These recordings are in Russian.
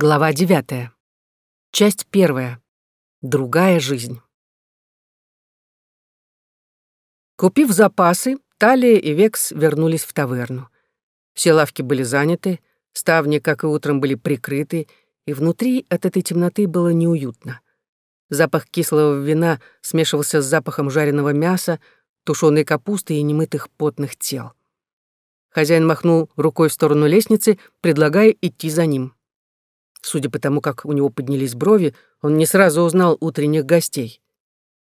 Глава девятая. Часть первая. Другая жизнь. Купив запасы, Талия и Векс вернулись в таверну. Все лавки были заняты, ставни, как и утром, были прикрыты, и внутри от этой темноты было неуютно. Запах кислого вина смешивался с запахом жареного мяса, тушеной капусты и немытых потных тел. Хозяин махнул рукой в сторону лестницы, предлагая идти за ним. Судя по тому, как у него поднялись брови, он не сразу узнал утренних гостей.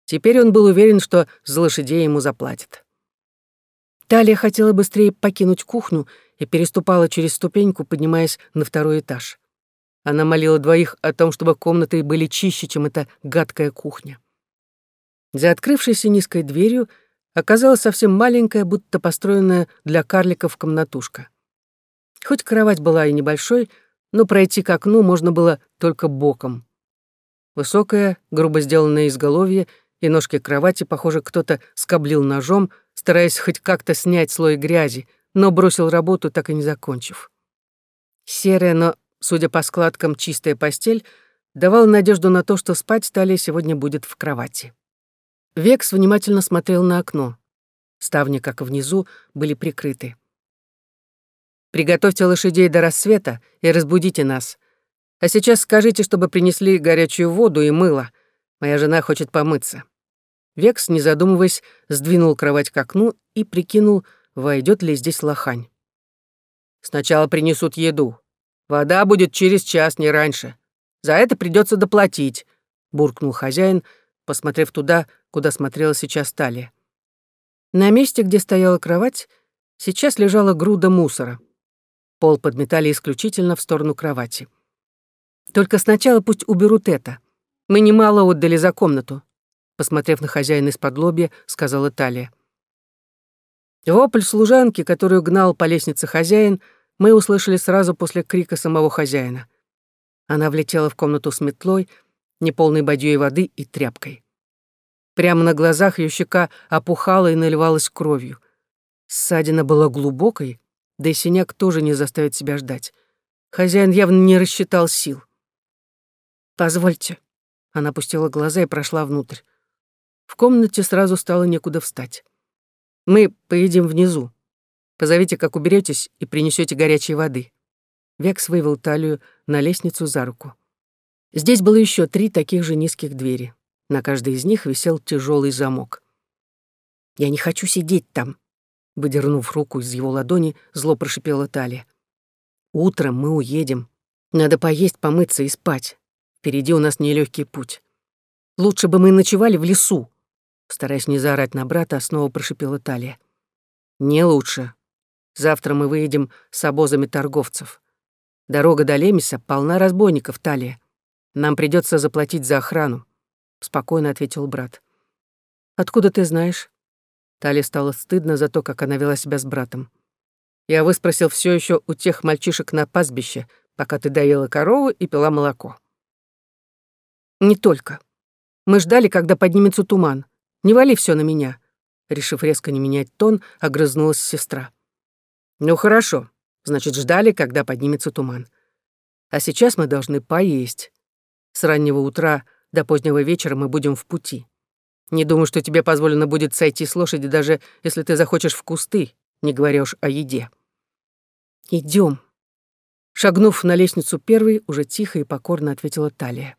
Теперь он был уверен, что за лошадей ему заплатят. Талия хотела быстрее покинуть кухню и переступала через ступеньку, поднимаясь на второй этаж. Она молила двоих о том, чтобы комнаты были чище, чем эта гадкая кухня. За открывшейся низкой дверью оказалась совсем маленькая, будто построенная для карликов комнатушка. Хоть кровать была и небольшой, но пройти к окну можно было только боком. Высокое, грубо сделанное изголовье и ножки кровати, похоже, кто-то скоблил ножом, стараясь хоть как-то снять слой грязи, но бросил работу, так и не закончив. Серая, но, судя по складкам, чистая постель давала надежду на то, что спать Талия сегодня будет в кровати. Векс внимательно смотрел на окно. Ставни, как внизу, были прикрыты. Приготовьте лошадей до рассвета и разбудите нас. А сейчас скажите, чтобы принесли горячую воду и мыло. Моя жена хочет помыться». Векс, не задумываясь, сдвинул кровать к окну и прикинул, войдет ли здесь лохань. «Сначала принесут еду. Вода будет через час, не раньше. За это придется доплатить», — буркнул хозяин, посмотрев туда, куда смотрела сейчас Талия. На месте, где стояла кровать, сейчас лежала груда мусора. Пол подметали исключительно в сторону кровати. «Только сначала пусть уберут это. Мы немало отдали за комнату», посмотрев на хозяина из-под лобья, сказала Талия. Вопль служанки, которую гнал по лестнице хозяин, мы услышали сразу после крика самого хозяина. Она влетела в комнату с метлой, неполной бадьей воды и тряпкой. Прямо на глазах ее щека опухала и наливалась кровью. Ссадина была глубокой, да и синяк тоже не заставит себя ждать. Хозяин явно не рассчитал сил. «Позвольте». Она опустила глаза и прошла внутрь. В комнате сразу стало некуда встать. «Мы поедим внизу. Позовите, как уберетесь, и принесете горячей воды». Векс вывел талию на лестницу за руку. Здесь было еще три таких же низких двери. На каждой из них висел тяжелый замок. «Я не хочу сидеть там», Выдернув руку из его ладони, зло прошипела Талия. «Утром мы уедем. Надо поесть, помыться и спать. Впереди у нас нелегкий путь. Лучше бы мы ночевали в лесу». Стараясь не заорать на брата, снова прошипела Талия. «Не лучше. Завтра мы выедем с обозами торговцев. Дорога до Лемеса полна разбойников, Талия. Нам придется заплатить за охрану», — спокойно ответил брат. «Откуда ты знаешь?» Тали стало стыдно за то, как она вела себя с братом. Я выспросил все еще у тех мальчишек на пастбище, пока ты доела корову и пила молоко. Не только. Мы ждали, когда поднимется туман. Не вали все на меня. Решив резко не менять тон, огрызнулась сестра. Ну хорошо, значит, ждали, когда поднимется туман. А сейчас мы должны поесть. С раннего утра до позднего вечера мы будем в пути. Не думаю, что тебе позволено будет сойти с лошади, даже если ты захочешь в кусты, не говоря уж о еде. Идем. Шагнув на лестницу первой, уже тихо и покорно ответила Талия.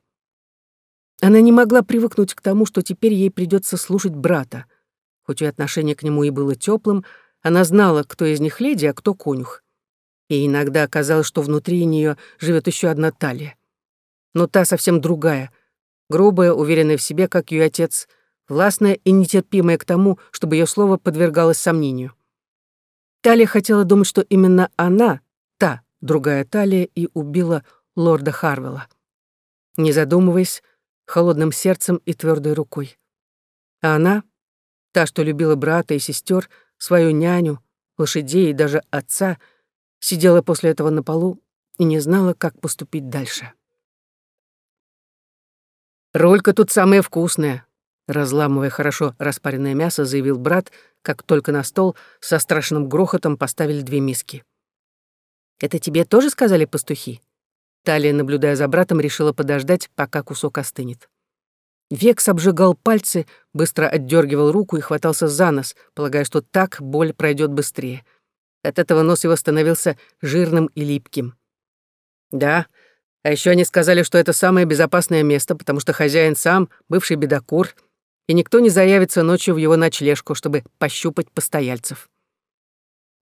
Она не могла привыкнуть к тому, что теперь ей придется слушать брата. Хоть и отношение к нему и было теплым, она знала, кто из них леди, а кто конюх. И иногда казалось, что внутри нее живет еще одна Талия. Но та совсем другая, грубая, уверенная в себе, как ее отец, властная и нетерпимая к тому, чтобы ее слово подвергалось сомнению. Талия хотела думать, что именно она, та, другая Талия, и убила лорда Харвелла. Не задумываясь, холодным сердцем и твердой рукой. А она, та, что любила брата и сестер, свою няню, лошадей и даже отца, сидела после этого на полу и не знала, как поступить дальше. «Ролька тут самая вкусная», Разламывая хорошо распаренное мясо, заявил брат, как только на стол со страшным грохотом поставили две миски. «Это тебе тоже сказали пастухи? Талия, наблюдая за братом, решила подождать, пока кусок остынет. Векс обжигал пальцы, быстро отдергивал руку и хватался за нос, полагая, что так боль пройдет быстрее. От этого нос его становился жирным и липким. Да, а еще они сказали, что это самое безопасное место, потому что хозяин сам бывший бедокур, и никто не заявится ночью в его ночлежку, чтобы пощупать постояльцев.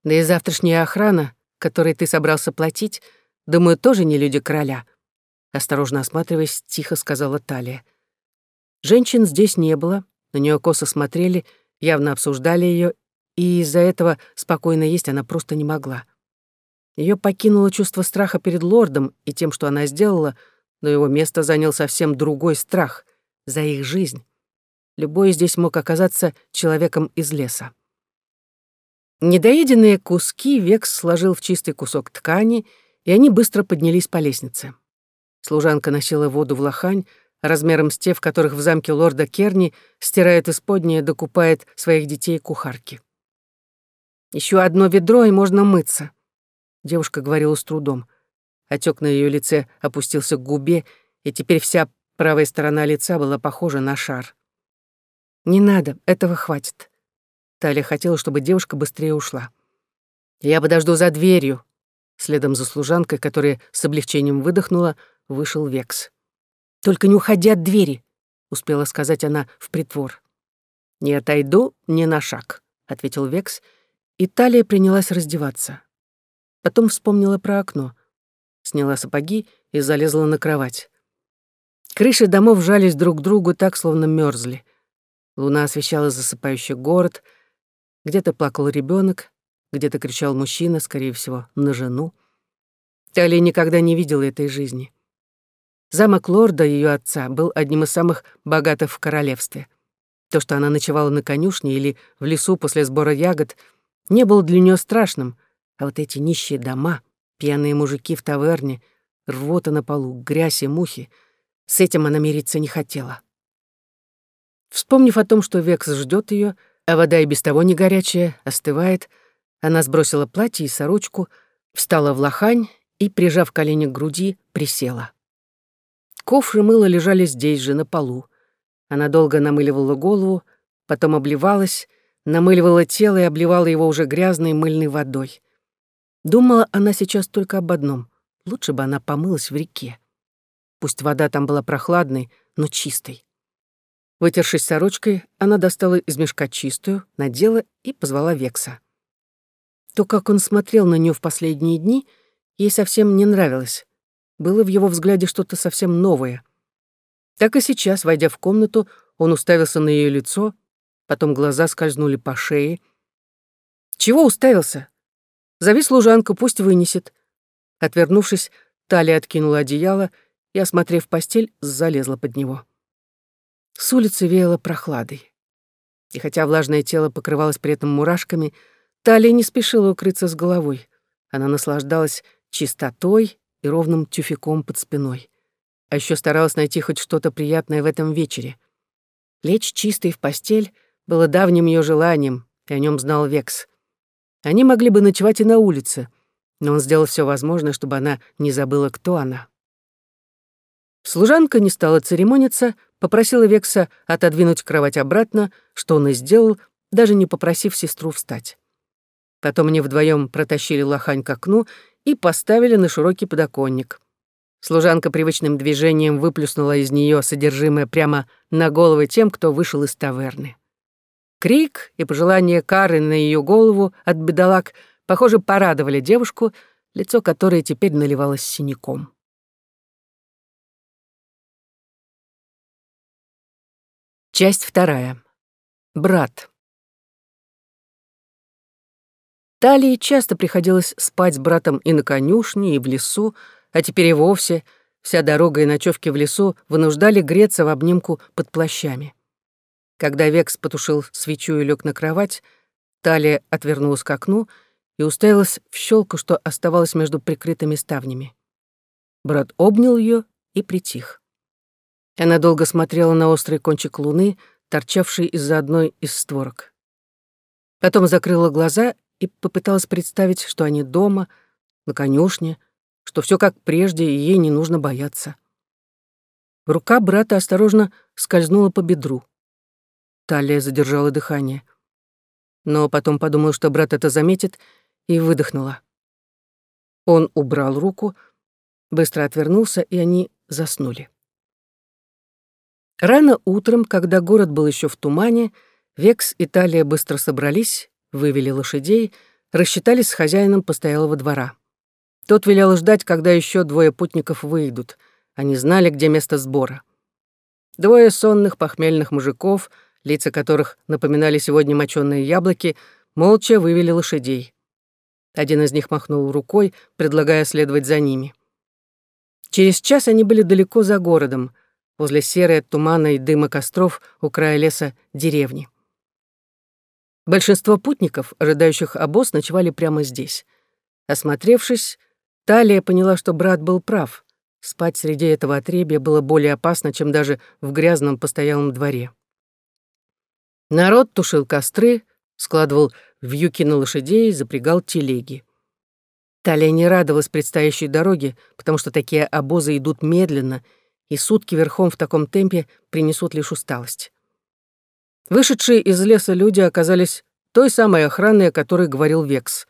Да и завтрашняя охрана, которой ты собрался платить, думаю, тоже не люди короля. Осторожно осматриваясь, тихо сказала Талия. Женщин здесь не было, на нее косо смотрели, явно обсуждали ее, и из-за этого спокойно есть она просто не могла. Ее покинуло чувство страха перед лордом и тем, что она сделала, но его место занял совсем другой страх за их жизнь. Любой здесь мог оказаться человеком из леса. Недоеденные куски Векс сложил в чистый кусок ткани, и они быстро поднялись по лестнице. Служанка носила воду в лохань, размером с те, в которых в замке лорда Керни стирает исподнее, докупает своих детей кухарки. Еще одно ведро, и можно мыться», — девушка говорила с трудом. Отек на ее лице опустился к губе, и теперь вся правая сторона лица была похожа на шар. «Не надо, этого хватит». Таля хотела, чтобы девушка быстрее ушла. «Я подожду за дверью», — следом за служанкой, которая с облегчением выдохнула, вышел Векс. «Только не уходи от двери», — успела сказать она в притвор. «Не отойду ни на шаг», — ответил Векс, и Талия принялась раздеваться. Потом вспомнила про окно, сняла сапоги и залезла на кровать. Крыши домов жались друг к другу так, словно мерзли. Луна освещала засыпающий город, где-то плакал ребенок, где-то кричал мужчина, скорее всего, на жену. Талия никогда не видела этой жизни. Замок лорда, ее отца, был одним из самых богатых в королевстве. То, что она ночевала на конюшне или в лесу после сбора ягод, не было для нее страшным, а вот эти нищие дома, пьяные мужики в таверне, рвота на полу, грязь и мухи, с этим она мириться не хотела. Вспомнив о том, что Векс ждет ее, а вода и без того не горячая, остывает, она сбросила платье и сорочку, встала в лохань и, прижав колени к груди, присела. Ковши мыла лежали здесь же, на полу. Она долго намыливала голову, потом обливалась, намыливала тело и обливала его уже грязной мыльной водой. Думала она сейчас только об одном. Лучше бы она помылась в реке. Пусть вода там была прохладной, но чистой. Вытершись сорочкой, она достала из мешка чистую, надела и позвала Векса. То, как он смотрел на нее в последние дни, ей совсем не нравилось. Было в его взгляде что-то совсем новое. Так и сейчас, войдя в комнату, он уставился на ее лицо, потом глаза скользнули по шее. «Чего уставился? Зови служанку, пусть вынесет». Отвернувшись, Талия откинула одеяло и, осмотрев постель, залезла под него. С улицы веяло прохладой. И хотя влажное тело покрывалось при этом мурашками, Талия не спешила укрыться с головой. Она наслаждалась чистотой и ровным тюфяком под спиной. А еще старалась найти хоть что-то приятное в этом вечере. Лечь чистой в постель было давним ее желанием, и о нем знал Векс. Они могли бы ночевать и на улице, но он сделал все возможное, чтобы она не забыла, кто она. Служанка не стала церемониться, попросила Векса отодвинуть кровать обратно, что он и сделал, даже не попросив сестру встать. Потом они вдвоем протащили лохань к окну и поставили на широкий подоконник. Служанка привычным движением выплюснула из нее содержимое прямо на головы тем, кто вышел из таверны. Крик и пожелание кары на ее голову от бедолаг, похоже, порадовали девушку, лицо которой теперь наливалось синяком. Часть вторая. Брат. Талии часто приходилось спать с братом и на конюшне, и в лесу, а теперь и вовсе вся дорога и ночевки в лесу вынуждали греться в обнимку под плащами. Когда Векс потушил свечу и лег на кровать, Талия отвернулась к окну и уставилась в щелку, что оставалось между прикрытыми ставнями. Брат обнял ее и притих. Она долго смотрела на острый кончик луны, торчавший из-за одной из створок. Потом закрыла глаза и попыталась представить, что они дома, на конюшне, что все как прежде, и ей не нужно бояться. Рука брата осторожно скользнула по бедру. Талия задержала дыхание. Но потом подумала, что брат это заметит, и выдохнула. Он убрал руку, быстро отвернулся, и они заснули. Рано утром, когда город был еще в тумане, Векс и Талия быстро собрались, вывели лошадей, рассчитались с хозяином постоялого двора. Тот велел ждать, когда еще двое путников выйдут. Они знали, где место сбора. Двое сонных похмельных мужиков, лица которых напоминали сегодня моченые яблоки, молча вывели лошадей. Один из них махнул рукой, предлагая следовать за ними. Через час они были далеко за городом, возле серой от тумана и дыма костров у края леса деревни. Большинство путников, ожидающих обоз, ночевали прямо здесь. Осмотревшись, Талия поняла, что брат был прав. Спать среди этого отребья было более опасно, чем даже в грязном постоялом дворе. Народ тушил костры, складывал вьюки на лошадей, запрягал телеги. Талия не радовалась предстоящей дороге, потому что такие обозы идут медленно, и сутки верхом в таком темпе принесут лишь усталость. Вышедшие из леса люди оказались той самой охраной, о которой говорил Векс.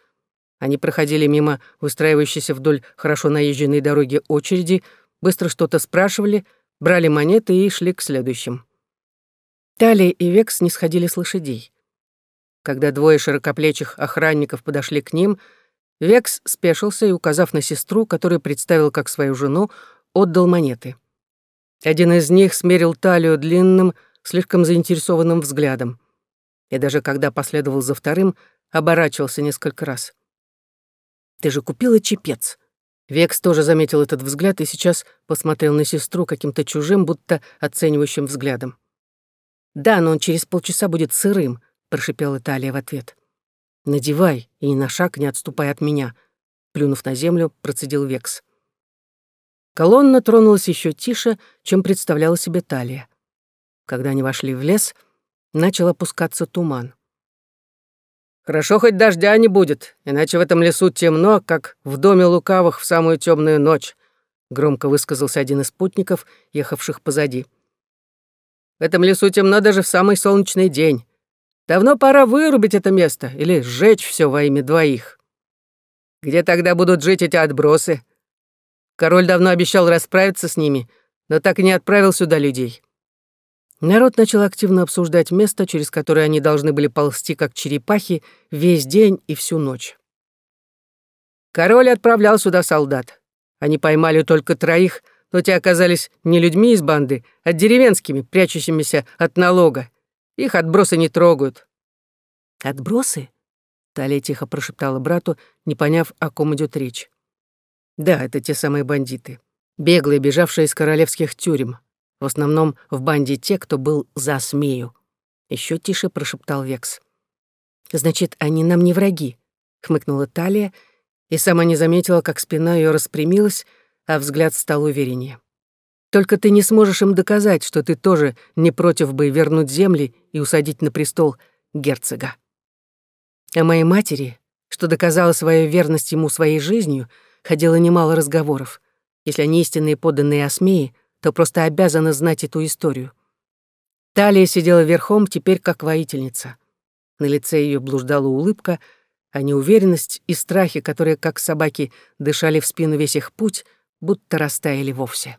Они проходили мимо выстраивающейся вдоль хорошо наезженной дороги очереди, быстро что-то спрашивали, брали монеты и шли к следующим. Талия и Векс не сходили с лошадей. Когда двое широкоплечих охранников подошли к ним, Векс спешился и, указав на сестру, которую представил как свою жену, отдал монеты. Один из них смерил талию длинным, слишком заинтересованным взглядом. И даже когда последовал за вторым, оборачивался несколько раз. «Ты же купила чепец!» Векс тоже заметил этот взгляд и сейчас посмотрел на сестру каким-то чужим, будто оценивающим взглядом. «Да, но он через полчаса будет сырым», — прошипела Талия в ответ. «Надевай и ни на шаг не отступай от меня», — плюнув на землю, процедил Векс. Колонна тронулась еще тише, чем представляла себе Талия. Когда они вошли в лес, начал опускаться туман. «Хорошо, хоть дождя не будет, иначе в этом лесу темно, как в доме лукавых в самую темную ночь», громко высказался один из спутников, ехавших позади. «В этом лесу темно даже в самый солнечный день. Давно пора вырубить это место или сжечь все во имя двоих. Где тогда будут жить эти отбросы? Король давно обещал расправиться с ними, но так и не отправил сюда людей. Народ начал активно обсуждать место, через которое они должны были ползти, как черепахи, весь день и всю ночь. Король отправлял сюда солдат. Они поймали только троих, но те оказались не людьми из банды, а деревенскими, прячущимися от налога. Их отбросы не трогают. «Отбросы?» — Талия тихо прошептала брату, не поняв, о ком идет речь. «Да, это те самые бандиты, беглые, бежавшие из королевских тюрем. В основном в банде те, кто был за смею. Еще тише прошептал Векс. «Значит, они нам не враги», — хмыкнула Талия, и сама не заметила, как спина ее распрямилась, а взгляд стал увереннее. «Только ты не сможешь им доказать, что ты тоже не против бы вернуть земли и усадить на престол герцога. О моей матери, что доказала свою верность ему своей жизнью, ходило немало разговоров. Если они истинные подданные Осмеи, то просто обязана знать эту историю. Талия сидела верхом теперь как воительница. На лице ее блуждала улыбка, а неуверенность и страхи, которые, как собаки, дышали в спину весь их путь, будто растаяли вовсе.